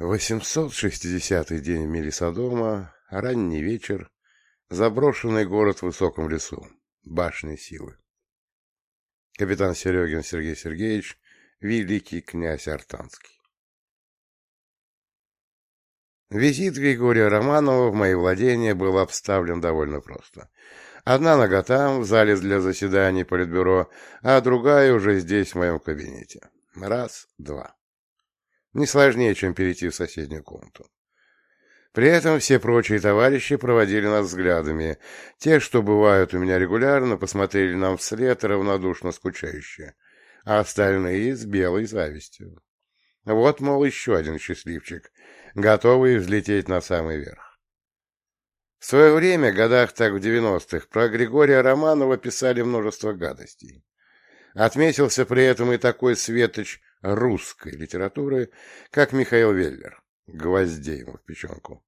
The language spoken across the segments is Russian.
860-й день в мире Содома, ранний вечер, заброшенный город в высоком лесу, башни силы. Капитан Серегин Сергей Сергеевич, великий князь Артанский. Визит Григория Романова в мои владения был обставлен довольно просто. Одна нога там, в зале для заседаний Политбюро, а другая уже здесь, в моем кабинете. Раз, два. Не сложнее, чем перейти в соседнюю комнату. При этом все прочие товарищи проводили нас взглядами. Те, что бывают у меня регулярно, посмотрели нам вслед равнодушно скучающие, а остальные с белой завистью. Вот, мол, еще один счастливчик, готовый взлететь на самый верх. В свое время, годах так в девяностых, про Григория Романова писали множество гадостей. Отметился при этом и такой светоч русской литературы, как Михаил Веллер, гвоздей ему в печенку.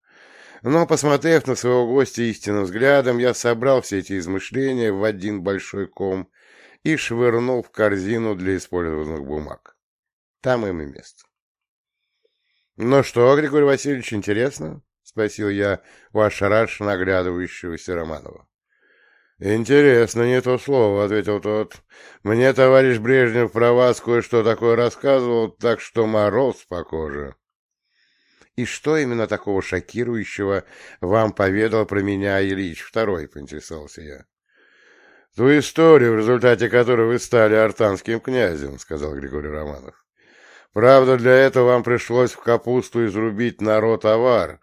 Но, посмотрев на своего гостя истинным взглядом, я собрал все эти измышления в один большой ком и швырнул в корзину для использованных бумаг. Там им и место. «Ну что, Григорий Васильевич, интересно?» — спросил я у ошарашенно оглядывающегося Романова. «Интересно, не то слово», — ответил тот. «Мне товарищ Брежнев про вас кое-что такое рассказывал, так что мороз по коже». «И что именно такого шокирующего вам поведал про меня Ильич Второй?» — поинтересовался я. «Ту историю, в результате которой вы стали артанским князем», — сказал Григорий Романов. «Правда, для этого вам пришлось в капусту изрубить народ авар,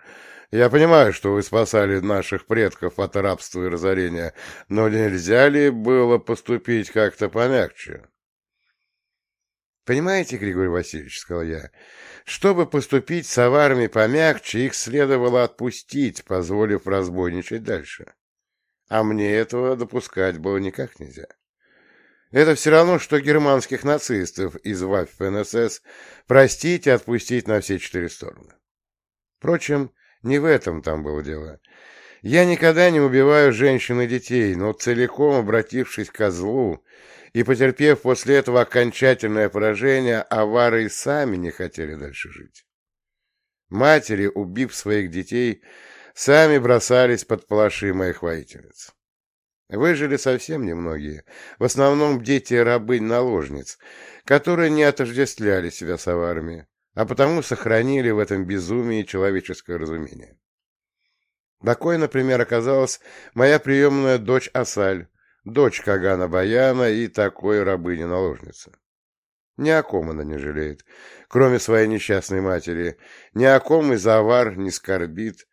я понимаю, что вы спасали наших предков от рабства и разорения, но нельзя ли было поступить как-то помягче? Понимаете, Григорий Васильевич, — сказал я, — чтобы поступить с аварами помягче, их следовало отпустить, позволив разбойничать дальше. А мне этого допускать было никак нельзя. Это все равно, что германских нацистов из ВАФ-НСС простить и отпустить на все четыре стороны. Впрочем, не в этом там было дело. Я никогда не убиваю женщин и детей, но целиком обратившись к злу и потерпев после этого окончательное поражение, авары сами не хотели дальше жить. Матери, убив своих детей, сами бросались под палаши моих воительниц. Выжили совсем немногие, в основном дети рабынь-наложниц, которые не отождествляли себя с аварами, а потому сохранили в этом безумии человеческое разумение. Такой, например, оказалась моя приемная дочь Асаль, дочь Кагана Баяна и такой рабыни-наложницы. Ни о ком она не жалеет, кроме своей несчастной матери, ни о ком из авар не скорбит,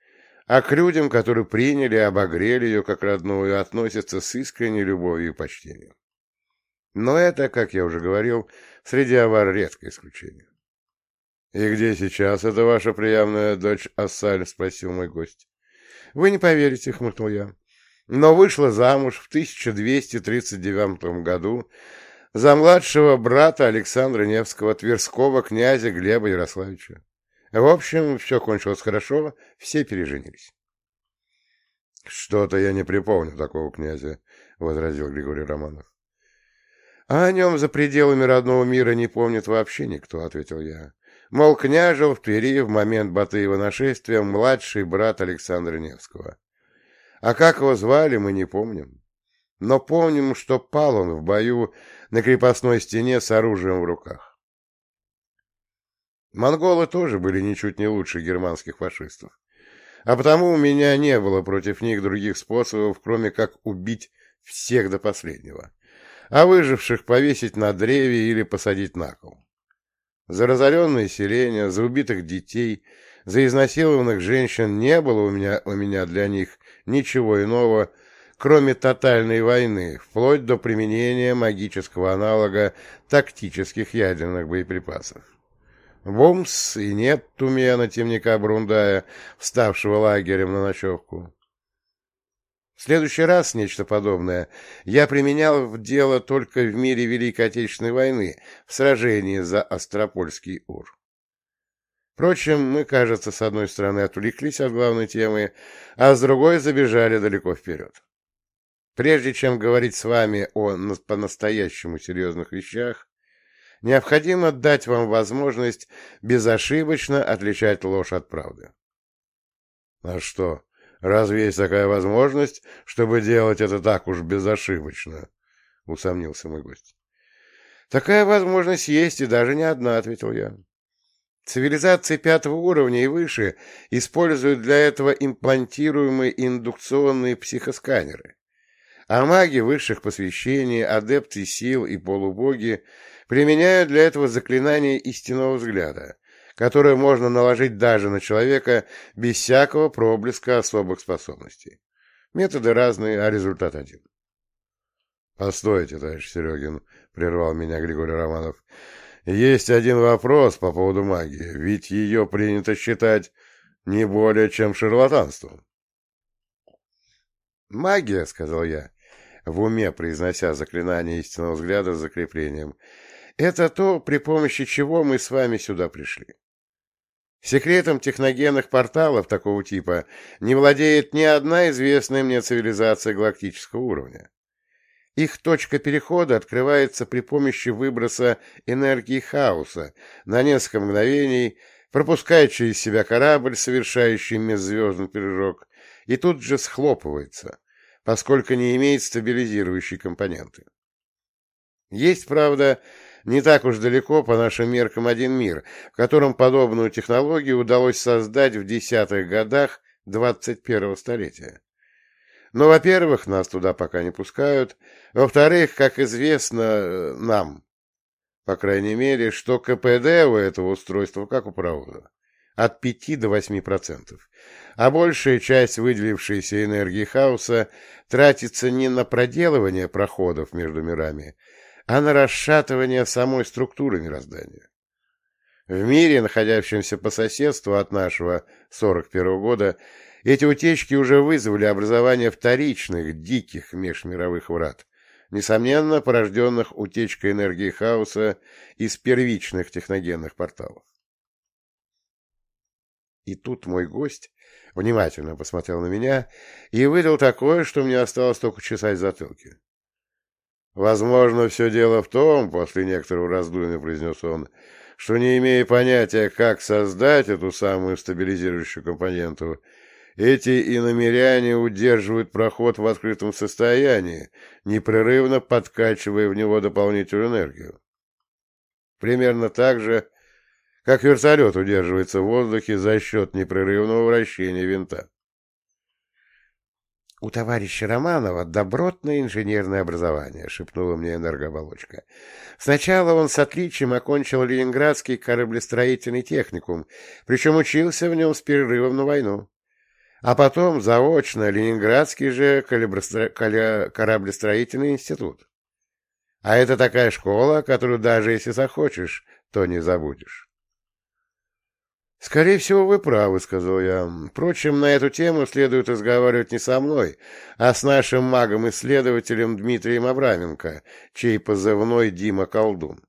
а к людям, которые приняли и обогрели ее как родную, относятся с искренней любовью и почтением. Но это, как я уже говорил, среди авар редкое исключение. «И где сейчас эта ваша приявная дочь Ассаль?» — спросил мой гость. «Вы не поверите», — хмыкнул я. «Но вышла замуж в 1239 году за младшего брата Александра Невского, Тверского князя Глеба Ярославича. В общем, все кончилось хорошо, все переженились». «Что-то я не припомню такого князя», — возразил Григорий Романов. «А о нем за пределами родного мира не помнит вообще никто», — ответил я. Мол, княжил в Твери в момент Батыева нашествия младший брат Александра Невского. А как его звали, мы не помним. Но помним, что пал он в бою на крепостной стене с оружием в руках. Монголы тоже были ничуть не лучше германских фашистов. А потому у меня не было против них других способов, кроме как убить всех до последнего, а выживших повесить на древе или посадить на кол. За разоренные селения, за убитых детей, за изнасилованных женщин не было у меня, у меня для них ничего иного, кроме тотальной войны, вплоть до применения магического аналога тактических ядерных боеприпасов. Бумс, и нет Тумена темника Брундая, вставшего лагерем на ночевку. В следующий раз нечто подобное я применял в дело только в мире Великой Отечественной войны, в сражении за Остропольский Ур. Впрочем, мы, кажется, с одной стороны отвлеклись от главной темы, а с другой забежали далеко вперед. Прежде чем говорить с вами о по-настоящему серьезных вещах, необходимо дать вам возможность безошибочно отличать ложь от правды. А что, разве есть такая возможность, чтобы делать это так уж безошибочно? — усомнился мой гость. — Такая возможность есть, и даже не одна, — ответил я. Цивилизации пятого уровня и выше используют для этого имплантируемые индукционные психосканеры. А маги высших посвящений, адепты сил и полубоги применяют для этого заклинание истинного взгляда, которое можно наложить даже на человека без всякого проблеска особых способностей. Методы разные, а результат один. — Постойте, товарищ Серегин, — прервал меня Григорий Романов. Есть один вопрос по поводу магии, ведь ее принято считать не более чем шарлатанством. «Магия», — сказал я, в уме произнося заклинание истинного взгляда с закреплением, — «это то, при помощи чего мы с вами сюда пришли. Секретом техногенных порталов такого типа не владеет ни одна известная мне цивилизация галактического уровня. Их точка перехода открывается при помощи выброса энергии хаоса на несколько мгновений, пропуская через себя корабль, совершающий межзвездный прыжок, и тут же схлопывается, поскольку не имеет стабилизирующей компоненты. Есть, правда, не так уж далеко по нашим меркам один мир, в котором подобную технологию удалось создать в десятых годах 21-го столетия. Но, во-первых, нас туда пока не пускают. Во-вторых, как известно э, нам, по крайней мере, что КПД у этого устройства как у провода. От 5 до 8%. А большая часть выделившейся энергии хаоса тратится не на проделывание проходов между мирами, а на расшатывание самой структуры мироздания. В мире, находящемся по соседству от нашего 41 -го года, эти утечки уже вызвали образование вторичных, диких межмировых врат, несомненно, порожденных утечкой энергии хаоса из первичных техногенных порталов. И тут мой гость внимательно посмотрел на меня и выдал такое, что мне осталось только чесать затылки. «Возможно, все дело в том, — после некоторого раздумья произнес он, — что, не имея понятия, как создать эту самую стабилизирующую компоненту, эти иномеряне удерживают проход в открытом состоянии, непрерывно подкачивая в него дополнительную энергию. Примерно так же, как вертолет удерживается в воздухе за счет непрерывного вращения винта. «У товарища Романова добротное инженерное образование», — шепнула мне энергооболочка. «Сначала он с отличием окончил Ленинградский кораблестроительный техникум, причем учился в нем с перерывом на войну а потом заочно Ленинградский же кораблестроительный институт. А это такая школа, которую даже если захочешь, то не забудешь. «Скорее всего, вы правы», — сказал я. «Впрочем, на эту тему следует разговаривать не со мной, а с нашим магом-исследователем Дмитрием Абраменко, чей позывной Дима Колдун,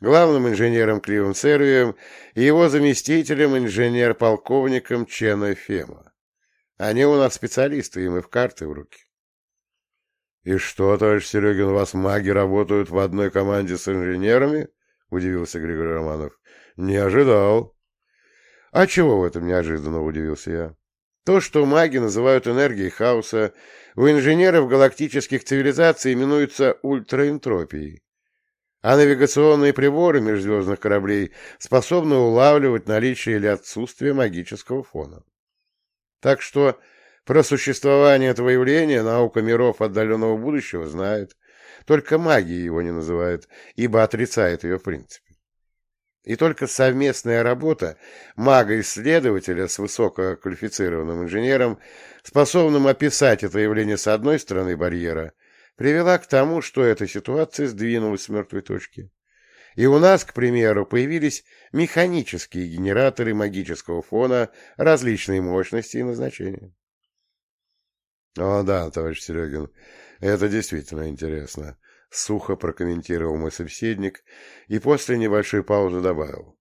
главным инженером Кливом Сервием и его заместителем инженер-полковником Чена Фема. Они у нас специалисты, им и в карты в руки. — И что, товарищ Серегин, у вас маги работают в одной команде с инженерами? — удивился Григорий Романов. — Не ожидал. — А чего в этом неожиданно, — удивился я. То, что маги называют энергией хаоса, у инженеров галактических цивилизаций именуется ультраэнтропией. А навигационные приборы межзвездных кораблей способны улавливать наличие или отсутствие магического фона. Так что про существование этого явления наука миров отдаленного будущего знает, только магия его не называет, ибо отрицает ее в принципе. И только совместная работа мага-исследователя с высококвалифицированным инженером, способным описать это явление с одной стороны барьера, привела к тому, что эта ситуация сдвинулась с мертвой точки. И у нас, к примеру, появились механические генераторы магического фона различной мощности и назначения. О, да, товарищ Серегин, это действительно интересно. Сухо прокомментировал мой собеседник и после небольшой паузы добавил.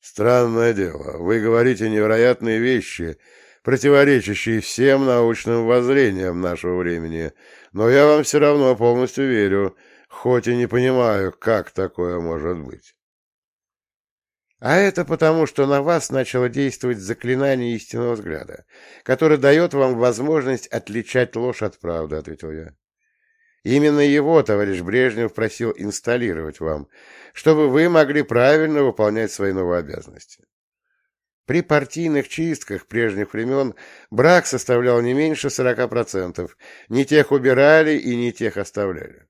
Странное дело, вы говорите невероятные вещи, противоречащие всем научным воззрениям нашего времени, но я вам все равно полностью верю, хоть и не понимаю, как такое может быть. А это потому, что на вас начало действовать заклинание истинного взгляда, которое дает вам возможность отличать ложь от правды, — ответил я. Именно его товарищ Брежнев просил инсталлировать вам, чтобы вы могли правильно выполнять свои новые обязанности. При партийных чистках прежних времен брак составлял не меньше 40%, не тех убирали и не тех оставляли.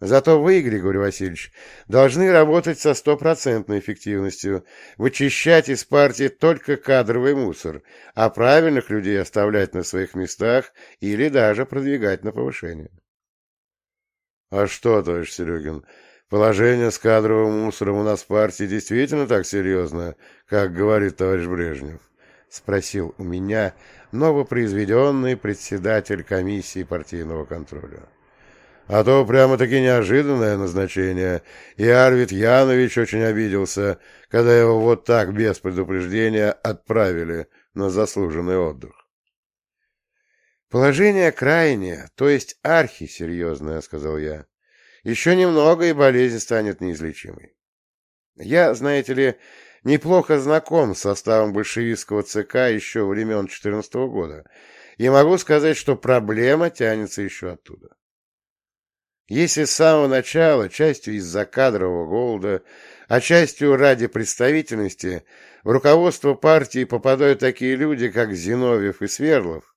Зато вы, Григорий Васильевич, должны работать со стопроцентной эффективностью, вычищать из партии только кадровый мусор, а правильных людей оставлять на своих местах или даже продвигать на повышение. — А что, товарищ Серегин, положение с кадровым мусором у нас в партии действительно так серьезно, как говорит товарищ Брежнев? — спросил у меня новопроизведенный председатель комиссии партийного контроля. — а то прямо-таки неожиданное назначение, и Арвид Янович очень обиделся, когда его вот так без предупреждения отправили на заслуженный отдых. «Положение крайнее, то есть архисерьезное», — сказал я. «Еще немного, и болезнь станет неизлечимой. Я, знаете ли, неплохо знаком с составом большевистского ЦК еще времен 14 -го года, и могу сказать, что проблема тянется еще оттуда. Если с самого начала, частью из-за кадрового голода, а частью ради представительности, в руководство партии попадают такие люди, как Зиновьев и Сверлов,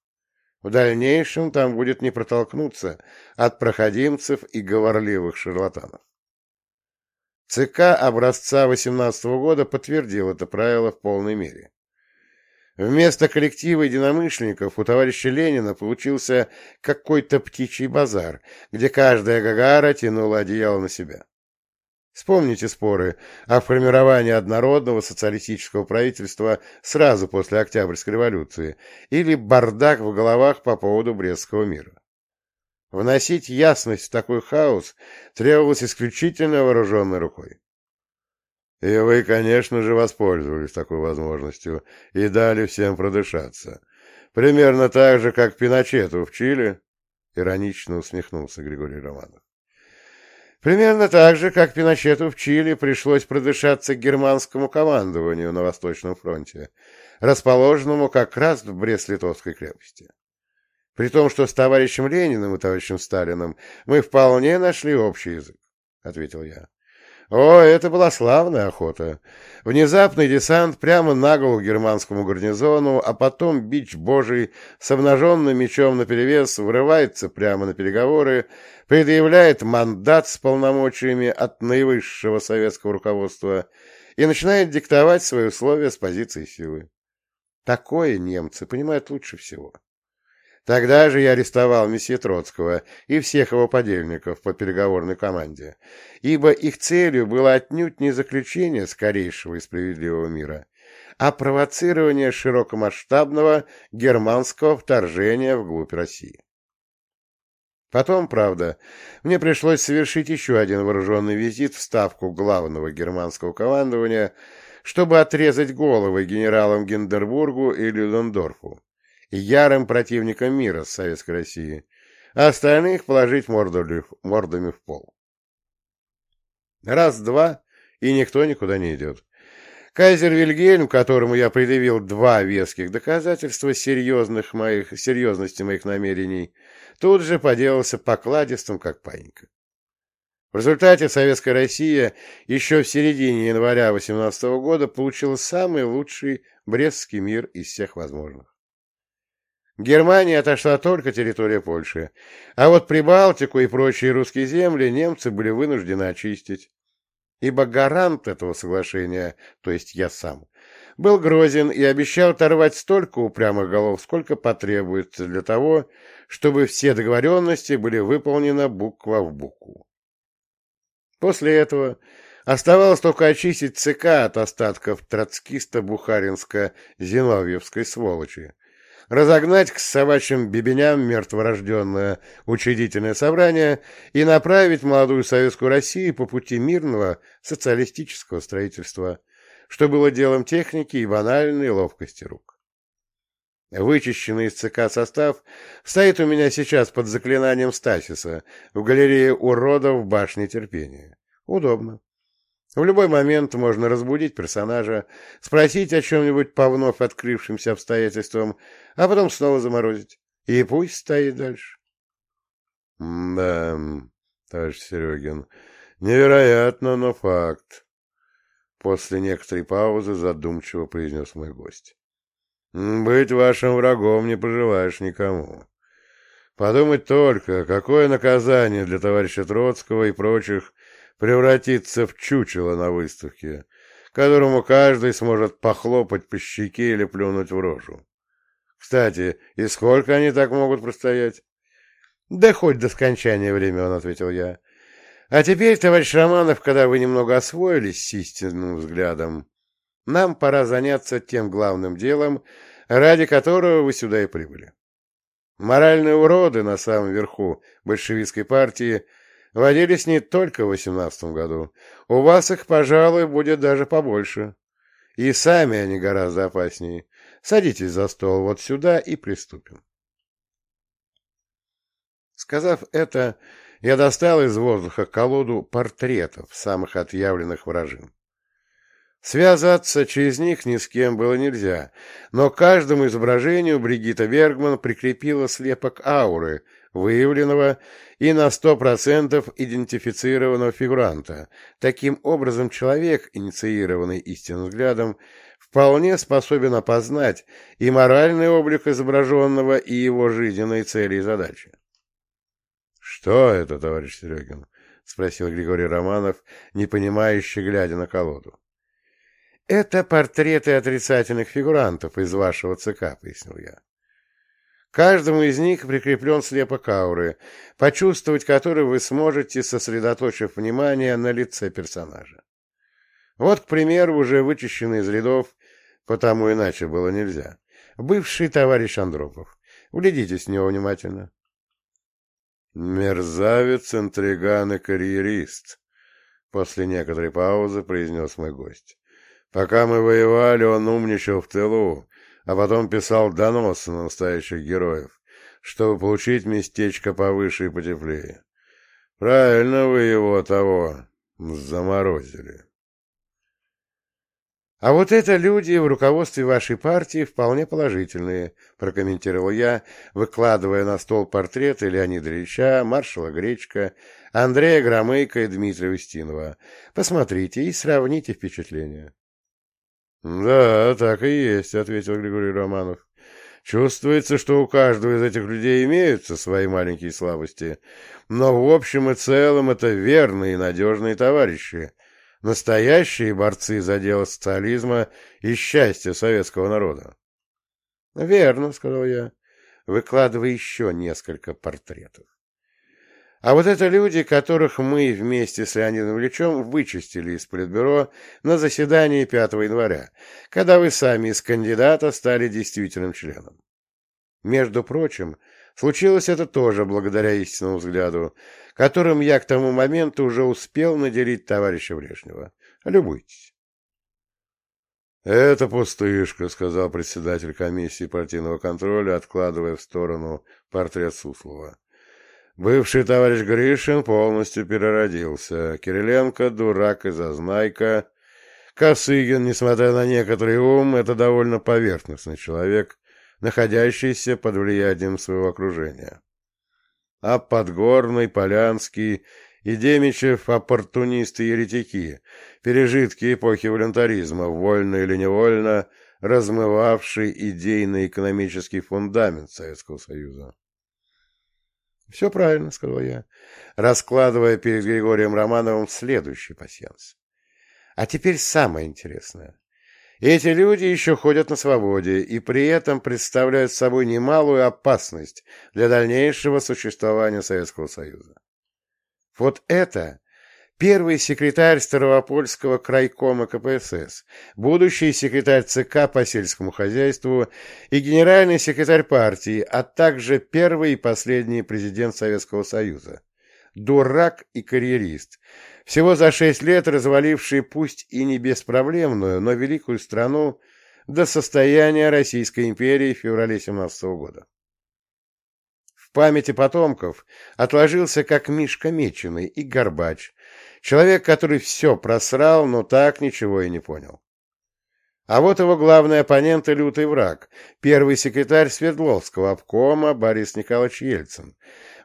в дальнейшем там будет не протолкнуться от проходимцев и говорливых шарлатанов. ЦК образца 18 года подтвердил это правило в полной мере. Вместо коллектива единомышленников у товарища Ленина получился какой-то птичий базар, где каждая гагара тянула одеяло на себя. Вспомните споры о формировании однородного социалистического правительства сразу после Октябрьской революции или бардак в головах по поводу Брестского мира. Вносить ясность в такой хаос требовалось исключительно вооруженной рукой. И вы, конечно же, воспользовались такой возможностью и дали всем продышаться. Примерно так же, как Пиночету в Чили, — иронично усмехнулся Григорий Романов. Примерно так же, как Пиночету в Чили пришлось продышаться германскому командованию на Восточном фронте, расположенному как раз в Брест-Литовской крепости. При том, что с товарищем Лениным и товарищем Сталиным мы вполне нашли общий язык, — ответил я. О, это была славная охота. Внезапный десант прямо на голову германскому гарнизону, а потом бич божий с обнаженным мечом наперевес врывается прямо на переговоры, предъявляет мандат с полномочиями от наивысшего советского руководства и начинает диктовать свои условия с позиции силы. Такое немцы понимают лучше всего. Тогда же я арестовал месье Троцкого и всех его подельников по переговорной команде, ибо их целью было отнюдь не заключение скорейшего и справедливого мира, а провоцирование широкомасштабного германского вторжения вглубь России. Потом, правда, мне пришлось совершить еще один вооруженный визит в ставку главного германского командования, чтобы отрезать головы генералам Гиндербургу и Людендорфу ярым противником мира с Советской Россией, а остальных положить мордами, мордами в пол. Раз-два, и никто никуда не идет. Кайзер Вильгельм, которому я предъявил два веских доказательства серьезных моих, серьезности моих намерений, тут же поделался покладистым, как паинька. В результате Советская Россия еще в середине января 18 года получила самый лучший Брестский мир из всех возможных. Германии отошла только территория Польши, а вот Прибалтику и прочие русские земли немцы были вынуждены очистить. Ибо гарант этого соглашения, то есть я сам, был грозен и обещал оторвать столько упрямых голов, сколько потребуется для того, чтобы все договоренности были выполнены буква в букву. После этого оставалось только очистить ЦК от остатков троцкисто-бухаринско-зиновьевской сволочи, разогнать к собачьим бебеням мертворожденное учредительное собрание и направить молодую советскую Россию по пути мирного социалистического строительства, что было делом техники и банальной ловкости рук. Вычищенный из ЦК состав стоит у меня сейчас под заклинанием Стасиса в галерее уродов в башне терпения. Удобно. В любой момент можно разбудить персонажа, спросить о чем-нибудь по вновь открывшимся обстоятельствам, а потом снова заморозить. И пусть стоит дальше. — Да, товарищ Серегин, невероятно, но факт. После некоторой паузы задумчиво произнес мой гость. Быть вашим врагом не пожелаешь никому. Подумать только, какое наказание для товарища Троцкого и прочих превратиться в чучело на выставке, которому каждый сможет похлопать по щеке или плюнуть в рожу. Кстати, и сколько они так могут простоять? — Да хоть до скончания он ответил я. — А теперь, товарищ Романов, когда вы немного освоились с истинным взглядом, нам пора заняться тем главным делом, ради которого вы сюда и прибыли. Моральные уроды на самом верху большевистской партии водились не только в восемнадцатом году. У вас их, пожалуй, будет даже побольше. И сами они гораздо опаснее. Садитесь за стол вот сюда и приступим. Сказав это, я достал из воздуха колоду портретов самых отъявленных вражин. Связаться через них ни с кем было нельзя, но каждому изображению Бригитта Бергман прикрепила слепок ауры, выявленного и на сто процентов идентифицированного фигуранта. Таким образом, человек, инициированный истинным взглядом, вполне способен опознать и моральный облик изображенного, и его жизненные цели и задачи. — Что это, товарищ Серегин? — спросил Григорий Романов, непонимающе глядя на колоду. «Это портреты отрицательных фигурантов из вашего ЦК», — пояснил я. Каждому из них прикреплен слепок ауры, почувствовать который вы сможете, сосредоточив внимание на лице персонажа. Вот, к примеру, уже вычищенный из рядов, потому иначе было нельзя, бывший товарищ Андропов. Глядитесь в него внимательно. «Мерзавец, интриган и карьерист», — после некоторой паузы произнес мой гость. Пока мы воевали, он умничал в тылу, а потом писал доносы на настоящих героев, чтобы получить местечко повыше и потеплее. Правильно вы его того заморозили. А вот это люди в руководстве вашей партии вполне положительные, прокомментировал я, выкладывая на стол портреты Леонида Ильича, маршала Гречка, Андрея Громыка и Дмитрия Устинова. Посмотрите и сравните впечатления. — Да, так и есть, — ответил Григорий Романов. — Чувствуется, что у каждого из этих людей имеются свои маленькие слабости, но в общем и целом это верные и надежные товарищи, настоящие борцы за дело социализма и счастья советского народа. — Верно, — сказал я, выкладывая еще несколько портретов. А вот это люди, которых мы вместе с Леонидом Ильичем вычистили из Политбюро на заседании 5 января, когда вы сами из кандидата стали действительным членом. Между прочим, случилось это тоже благодаря истинному взгляду, которым я к тому моменту уже успел наделить товарища Брежнева. Любуйтесь. «Это пустышка», — сказал председатель комиссии партийного контроля, откладывая в сторону портрет Суслова. Бывший товарищ Гришин полностью переродился. Кириленко — дурак и зазнайка. Косыгин, несмотря на некоторый ум, это довольно поверхностный человек, находящийся под влиянием своего окружения. А Подгорный, Полянский и Демичев — оппортунисты и еретики, пережитки эпохи волонтаризма, вольно или невольно размывавшие идейно-экономический фундамент Советского Союза. Все правильно, сказал я, раскладывая перед Григорием Романовым следующий пасьянс. А теперь самое интересное. Эти люди еще ходят на свободе и при этом представляют собой немалую опасность для дальнейшего существования Советского Союза. Вот это первый секретарь Старовопольского крайкома КПСС, будущий секретарь ЦК по сельскому хозяйству и генеральный секретарь партии, а также первый и последний президент Советского Союза. Дурак и карьерист, всего за шесть лет разваливший пусть и не беспроблемную, но великую страну, до состояния Российской империи в феврале 17 года. Памяти потомков отложился как Мишка Меченый и Горбач, человек, который все просрал, но так ничего и не понял. А вот его главный оппонент и лютый враг, первый секретарь Свердловского обкома Борис Николаевич Ельцин,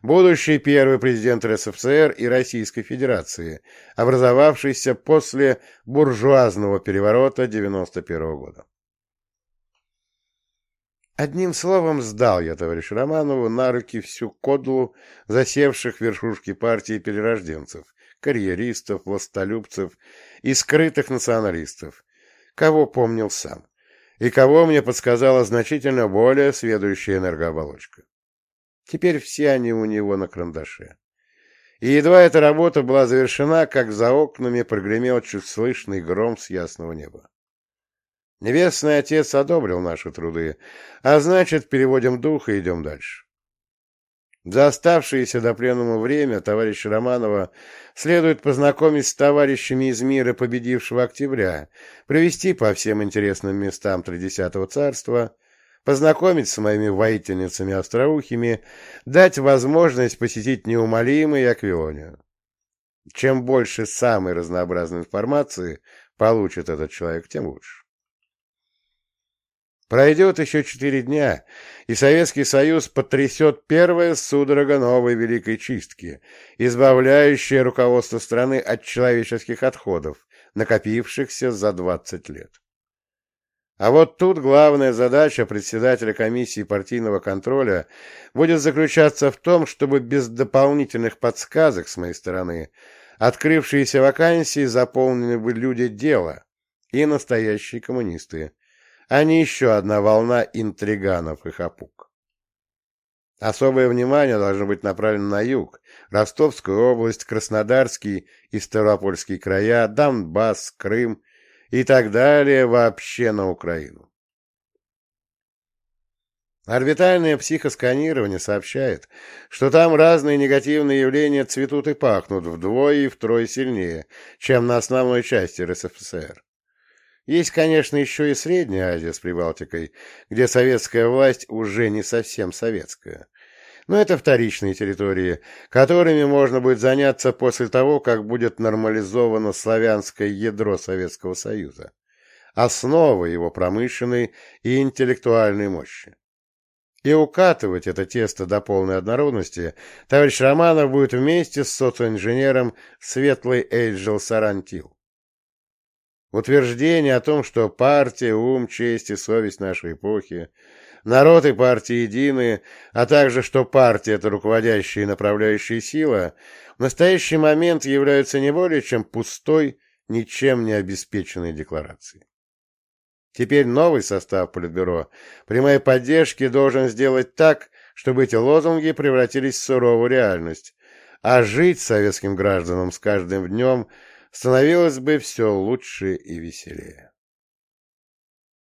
будущий первый президент РСФСР и Российской Федерации, образовавшийся после буржуазного переворота 91 года. Одним словом, сдал я товарищу Романову на руки всю кодлу засевших верхушки партии перерожденцев, карьеристов, властолюбцев и скрытых националистов, кого помнил сам, и кого мне подсказала значительно более сведущая энергооболочка. Теперь все они у него на карандаше. И едва эта работа была завершена, как за окнами прогремел чуть слышный гром с ясного неба. Небесный Отец одобрил наши труды, а значит, переводим дух и идем дальше. За оставшееся до пленума время товарища Романова следует познакомить с товарищами из мира победившего октября, провести по всем интересным местам Тридесятого царства, познакомить с моими воительницами-остроухими, дать возможность посетить неумолимый Аквилонию. Чем больше самой разнообразной информации получит этот человек, тем лучше. Пройдет еще четыре дня, и Советский Союз потрясет первая судорога новой Великой Чистки, избавляющая руководство страны от человеческих отходов, накопившихся за 20 лет. А вот тут главная задача председателя комиссии партийного контроля будет заключаться в том, чтобы без дополнительных подсказок с моей стороны открывшиеся вакансии заполнены бы люди дела и настоящие коммунисты, а не еще одна волна интриганов и хапук. Особое внимание должно быть направлено на юг, Ростовскую область, Краснодарский и Ставропольский края, Донбасс, Крым и так далее вообще на Украину. Орбитальное психосканирование сообщает, что там разные негативные явления цветут и пахнут вдвое и втрое сильнее, чем на основной части РСФСР. Есть, конечно, еще и Средняя Азия с Прибалтикой, где советская власть уже не совсем советская. Но это вторичные территории, которыми можно будет заняться после того, как будет нормализовано славянское ядро Советского Союза, основа его промышленной и интеллектуальной мощи. И укатывать это тесто до полной однородности товарищ Романов будет вместе с социоинженером Светлый Эйджел Сарантил. Утверждение о том, что партия, ум, честь и совесть нашей эпохи, народ и партии едины, а также что партия — это руководящая и направляющая сила, в настоящий момент являются не более чем пустой, ничем не обеспеченной декларацией. Теперь новый состав Политбюро при моей поддержке должен сделать так, чтобы эти лозунги превратились в суровую реальность, а жить советским гражданам с каждым днем становилось бы все лучше и веселее.